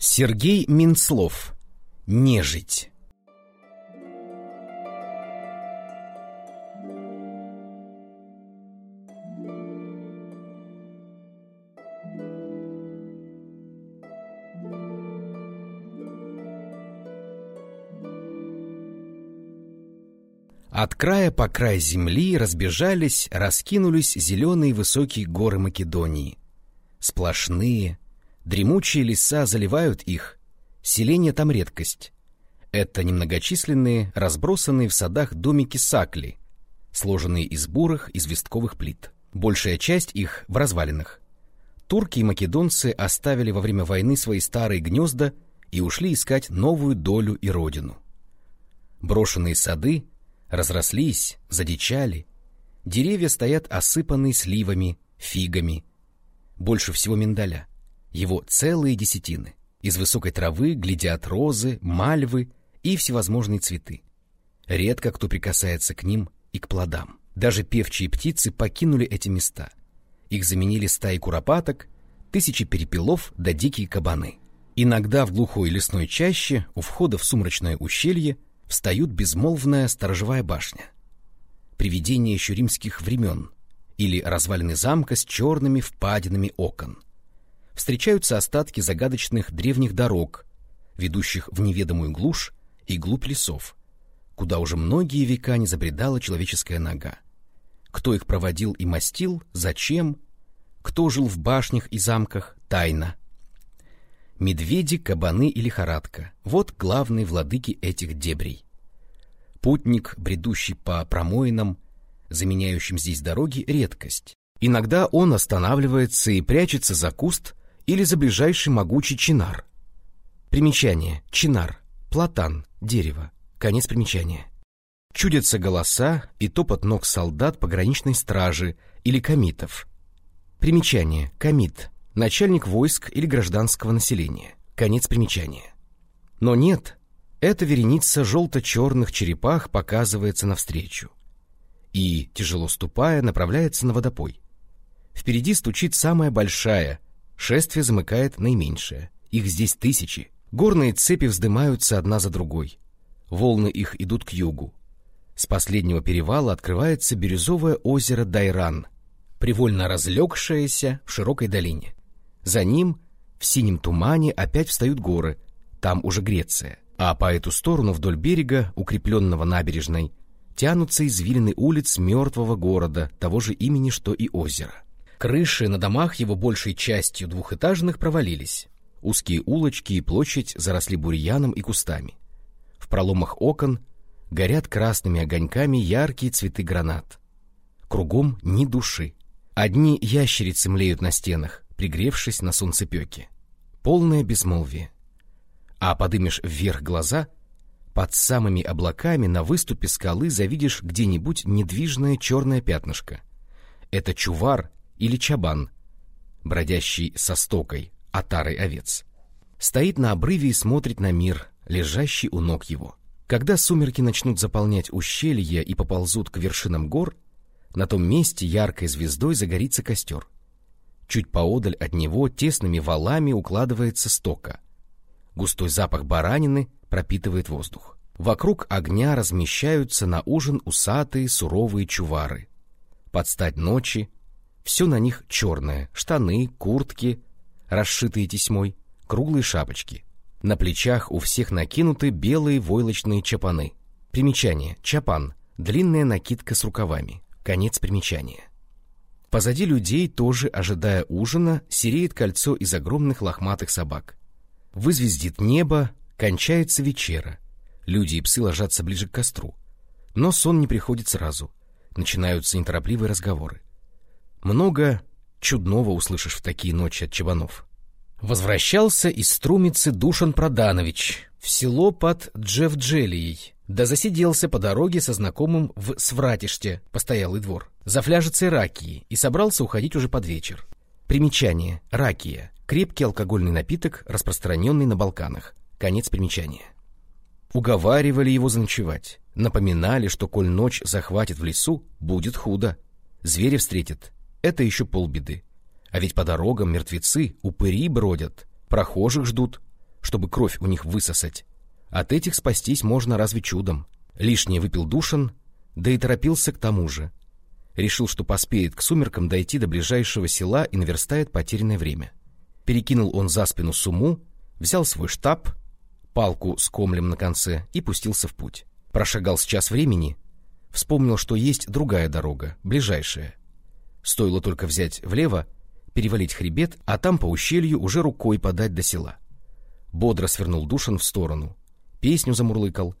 Сергей Минцлов. Нежить. От края по край земли разбежались, раскинулись зеленые высокие горы Македонии. Сплошные, дремучие леса заливают их, селения там редкость. Это немногочисленные, разбросанные в садах домики сакли, сложенные из бурых известковых плит. Большая часть их в развалинах. Турки и македонцы оставили во время войны свои старые гнезда и ушли искать новую долю и родину. Брошенные сады разрослись, задичали. Деревья стоят осыпанные сливами, фигами. Больше всего миндаля. Его целые десятины. Из высокой травы глядят розы, мальвы и всевозможные цветы. Редко кто прикасается к ним и к плодам. Даже певчие птицы покинули эти места. Их заменили стаи куропаток, тысячи перепелов да дикие кабаны. Иногда в глухой лесной чаще, у входа в сумрачное ущелье, встают безмолвная сторожевая башня. Привидение еще римских времен или развалины замка с черными впадинами окон. Встречаются остатки загадочных древних дорог, ведущих в неведомую глушь и глубь лесов, куда уже многие века не забредала человеческая нога. Кто их проводил и мастил, зачем, кто жил в башнях и замках, тайна. Медведи, кабаны и лихорадка — вот главные владыки этих дебрей. Путник, бредущий по промоинам, заменяющим здесь дороги, — редкость. Иногда он останавливается и прячется за куст или за ближайший могучий чинар. Примечание. Чинар. Платан. Дерево. Конец примечания. Чудятся голоса и топот ног солдат пограничной стражи или комитов. Примечание. Комит начальник войск или гражданского населения. Конец примечания. Но нет, эта вереница желто-черных черепах показывается навстречу. И, тяжело ступая, направляется на водопой. Впереди стучит самая большая, шествие замыкает наименьшее. Их здесь тысячи. Горные цепи вздымаются одна за другой. Волны их идут к югу. С последнего перевала открывается бирюзовое озеро Дайран, привольно разлегшееся в широкой долине. За ним, в синем тумане, опять встают горы, там уже Греция. А по эту сторону, вдоль берега, укрепленного набережной, тянутся извилины улиц мертвого города, того же имени, что и озеро. Крыши на домах его большей частью двухэтажных провалились. Узкие улочки и площадь заросли бурьяном и кустами. В проломах окон горят красными огоньками яркие цветы гранат. Кругом ни души. Одни ящерицы млеют на стенах, пригревшись на солнцепеке. Полное безмолвие. А подымешь вверх глаза, под самыми облаками на выступе скалы завидишь где-нибудь недвижное черное пятнышко. Это чувар или чабан, бродящий со стокой, отарой овец. Стоит на обрыве и смотрит на мир, лежащий у ног его. Когда сумерки начнут заполнять ущелья и поползут к вершинам гор, на том месте яркой звездой загорится костер — Чуть поодаль от него тесными валами укладывается стока. Густой запах баранины пропитывает воздух. Вокруг огня размещаются на ужин усатые суровые чувары. Под стать ночи все на них черное — штаны, куртки, расшитые тесьмой, круглые шапочки. На плечах у всех накинуты белые войлочные чапаны. Примечание. Чапан — длинная накидка с рукавами. Конец примечания. Позади людей, тоже ожидая ужина, сереет кольцо из огромных лохматых собак. Вызвездит небо, кончается вечера. Люди и псы ложатся ближе к костру. Но сон не приходит сразу. Начинаются неторопливые разговоры. Много чудного услышишь в такие ночи от чабанов. Возвращался из Струмицы Душан Проданович в село под Джевджелией, да засиделся по дороге со знакомым в Свратиште, постоялый двор, за фляжицей ракии и собрался уходить уже под вечер. Примечание. Ракия. Крепкий алкогольный напиток, распространенный на Балканах. Конец примечания. Уговаривали его заночевать. Напоминали, что коль ночь захватит в лесу, будет худо. Звери встретят. Это еще полбеды. А ведь по дорогам мертвецы, упыри бродят, прохожих ждут. чтобы кровь у них высосать. От этих спастись можно разве чудом. Лишнее выпил Душан, да и торопился к тому же. Решил, что поспеет к сумеркам дойти до ближайшего села и наверстает потерянное время. Перекинул он за спину суму, взял свой штаб, палку с комлем на конце и пустился в путь. Прошагал с час времени, вспомнил, что есть другая дорога, ближайшая. Стоило только взять влево, перевалить хребет, а там по ущелью уже рукой подать до села. Бодро свернул Душан в сторону, песню замурлыкал.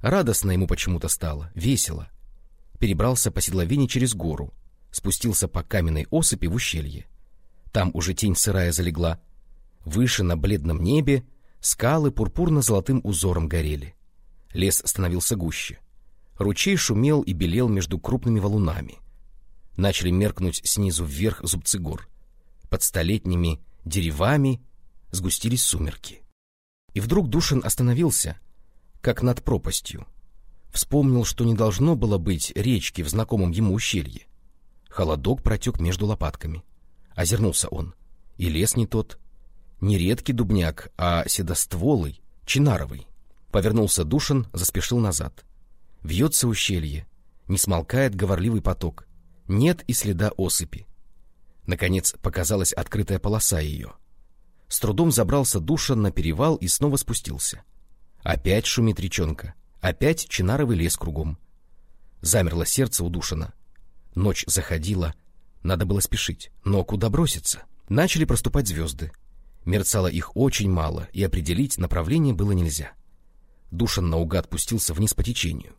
Радостно ему почему-то стало, весело. Перебрался по седловине через гору, спустился по каменной осыпи в ущелье. Там уже тень сырая залегла. Выше на бледном небе скалы пурпурно-золотым узором горели. Лес становился гуще. Ручей шумел и белел между крупными валунами. Начали меркнуть снизу вверх зубцы гор. Под столетними деревами сгустились сумерки. И вдруг Душин остановился, как над пропастью. Вспомнил, что не должно было быть речки в знакомом ему ущелье. Холодок протек между лопатками. Озернулся он. И лес не тот. Не редкий дубняк, а седостволый, чинаровый. Повернулся Душин, заспешил назад. Вьется ущелье. Не смолкает говорливый поток. Нет и следа осыпи. Наконец показалась открытая полоса ее. С трудом забрался Душин на перевал и снова спустился. Опять шумит речонка. Опять чинаровый лес кругом. Замерло сердце удушено. Ночь заходила. Надо было спешить. Но куда броситься? Начали проступать звезды. Мерцало их очень мало, и определить направление было нельзя. Душан наугад пустился вниз по течению.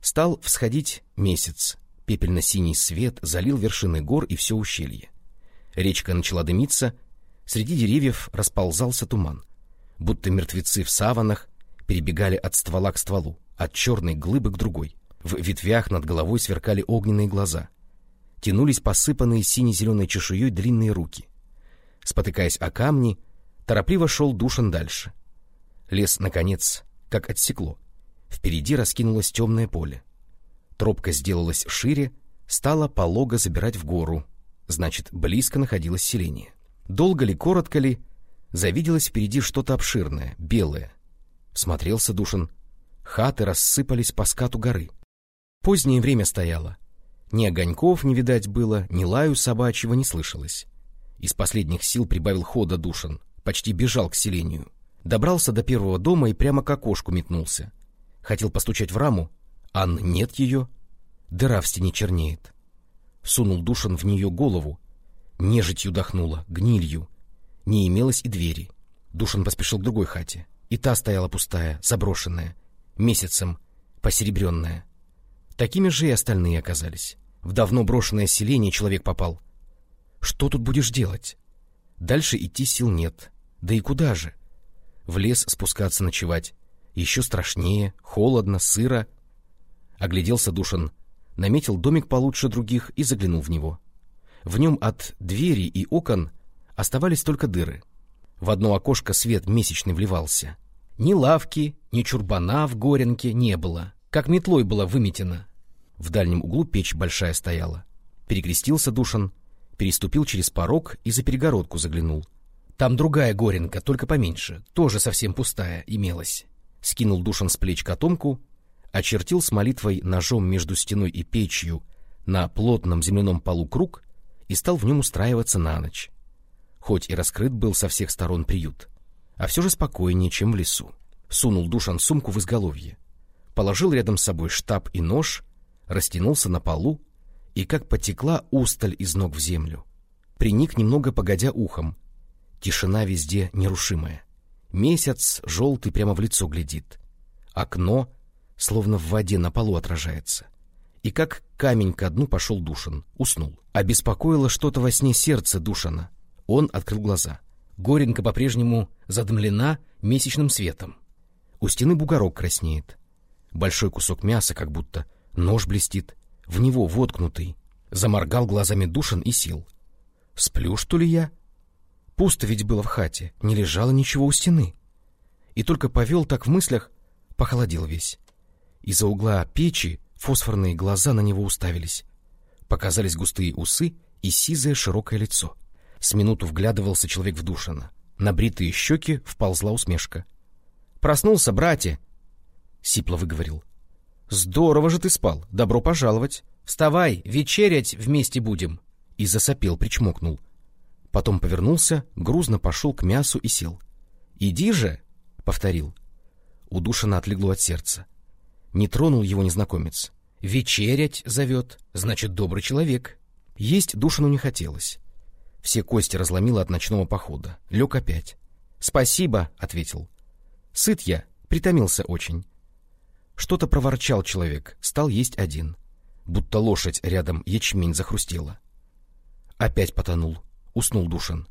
Стал всходить месяц. Пепельно-синий свет залил вершины гор и все ущелье. Речка начала дымиться, среди деревьев расползался туман. Будто мертвецы в саванах перебегали от ствола к стволу, от черной глыбы к другой. В ветвях над головой сверкали огненные глаза. Тянулись посыпанные сине-зеленой чешуей длинные руки. Спотыкаясь о камни, торопливо шел Душан дальше. Лес, наконец, как отсекло. Впереди раскинулось темное поле. Тропка сделалась шире, стала полого забирать в гору. Значит, близко находилось селение. Долго ли, коротко ли, завиделось впереди что-то обширное, белое, Смотрелся Душин. Хаты рассыпались по скату горы. Позднее время стояло. Ни огоньков не видать было, ни лаю собачьего не слышалось. Из последних сил прибавил хода Душин, почти бежал к селению. Добрался до первого дома и прямо к окошку метнулся. Хотел постучать в раму, а нет ее. Дыра в стене чернеет. Сунул Душин в нее голову. Нежитью дохнуло, гнилью. Не имелось и двери. Душин поспешил к другой хате. И та стояла пустая, заброшенная, месяцем посеребренная. Такими же и остальные оказались. В давно брошенное селение человек попал. Что тут будешь делать? Дальше идти сил нет. Да и куда же? В лес спускаться ночевать. Еще страшнее, холодно, сыро. Огляделся Душан, наметил домик получше других и заглянул в него. В нем от двери и окон оставались только дыры. В одно окошко свет месячный вливался. Ни лавки, ни чурбана в горенке не было, как метлой было выметено. В дальнем углу печь большая стояла. Перекрестился Душан, переступил через порог и за перегородку заглянул. Там другая горенка, только поменьше, тоже совсем пустая, имелась. Скинул Душан с плеч котомку, очертил с молитвой ножом между стеной и печью на плотном земляном полу круг и стал в нем устраиваться на ночь. Хоть и раскрыт был со всех сторон приют — а все же спокойнее, чем в лесу. Сунул Душан сумку в изголовье, положил рядом с собой штаб и нож, растянулся на полу и как потекла усталь из ног в землю. Приник немного погодя ухом. Тишина везде нерушимая. Месяц желтый прямо в лицо глядит. Окно словно в воде на полу отражается. И как камень ко дну пошел Душан, уснул. Обеспокоило что-то во сне сердце Душана. Он открыл глаза. Горенка по-прежнему задымлена месячным светом. У стены бугорок краснеет. Большой кусок мяса, как будто нож блестит, в него воткнутый. Заморгал глазами душен и сил. Сплю, что ли, я? Пусто ведь было в хате, не лежало ничего у стены. И только повел так в мыслях, похолодел весь. Из-за угла печи фосфорные глаза на него уставились. Показались густые усы и сизое широкое лицо. С минуту вглядывался человек в Душина. На бритые щеки вползла усмешка. «Проснулся, братья!» — сипло выговорил. «Здорово же ты спал! Добро пожаловать! Вставай, вечерять вместе будем!» И засопел, причмокнул. Потом повернулся, грузно пошел к мясу и сел. «Иди же!» — повторил. Удушенно отлегло от сердца. Не тронул его незнакомец. «Вечерять зовет, значит, добрый человек». Есть Душину не хотелось. Все кости разломило от ночного похода. Лег опять. «Спасибо», — ответил. «Сыт я, притомился очень». Что-то проворчал человек, стал есть один. Будто лошадь рядом ячмень захрустела. Опять потонул, уснул Душин.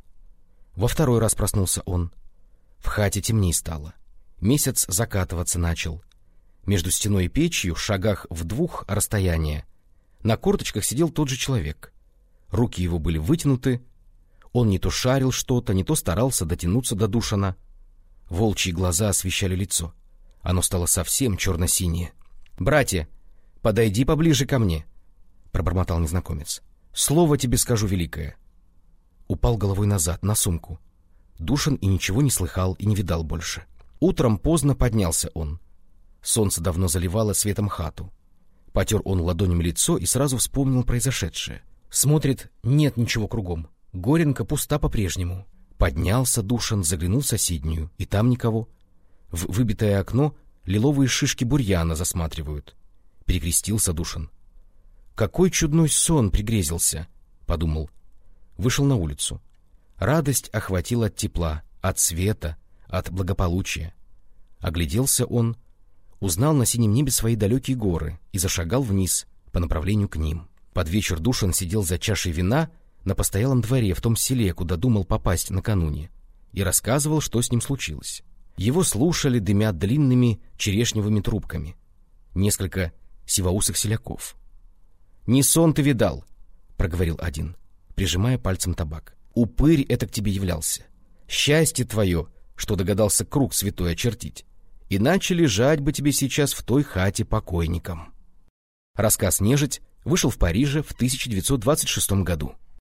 Во второй раз проснулся он. В хате темней стало. Месяц закатываться начал. Между стеной и печью, в шагах в двух расстояния, на корточках сидел тот же человек. Руки его были вытянуты, он не то шарил что-то, не то старался дотянуться до Душана. Волчьи глаза освещали лицо. Оно стало совсем черно-синее. — Братья, подойди поближе ко мне, — пробормотал незнакомец. — Слово тебе скажу великое. Упал головой назад, на сумку. Душан и ничего не слыхал и не видал больше. Утром поздно поднялся он. Солнце давно заливало светом хату. Потер он ладоням лицо и сразу вспомнил произошедшее. Смотрит, нет ничего кругом. Горенка пуста по-прежнему. Поднялся Душан, заглянул в соседнюю, и там никого. В выбитое окно лиловые шишки бурьяна засматривают. Перекрестился Душан. «Какой чудной сон пригрезился!» — подумал. Вышел на улицу. Радость охватила от тепла, от света, от благополучия. Огляделся он, узнал на синем небе свои далекие горы и зашагал вниз по направлению к ним. Под вечер Душан сидел за чашей вина — на постоялом дворе в том селе, куда думал попасть накануне, и рассказывал, что с ним случилось. Его слушали, дымя длинными черешневыми трубками. Несколько сивоусых селяков. — Не сон ты видал, — проговорил один, прижимая пальцем табак. — Упырь это к тебе являлся. Счастье твое, что догадался круг святой очертить. Иначе лежать бы тебе сейчас в той хате покойником. Рассказ «Нежить» вышел в Париже в 1926 году.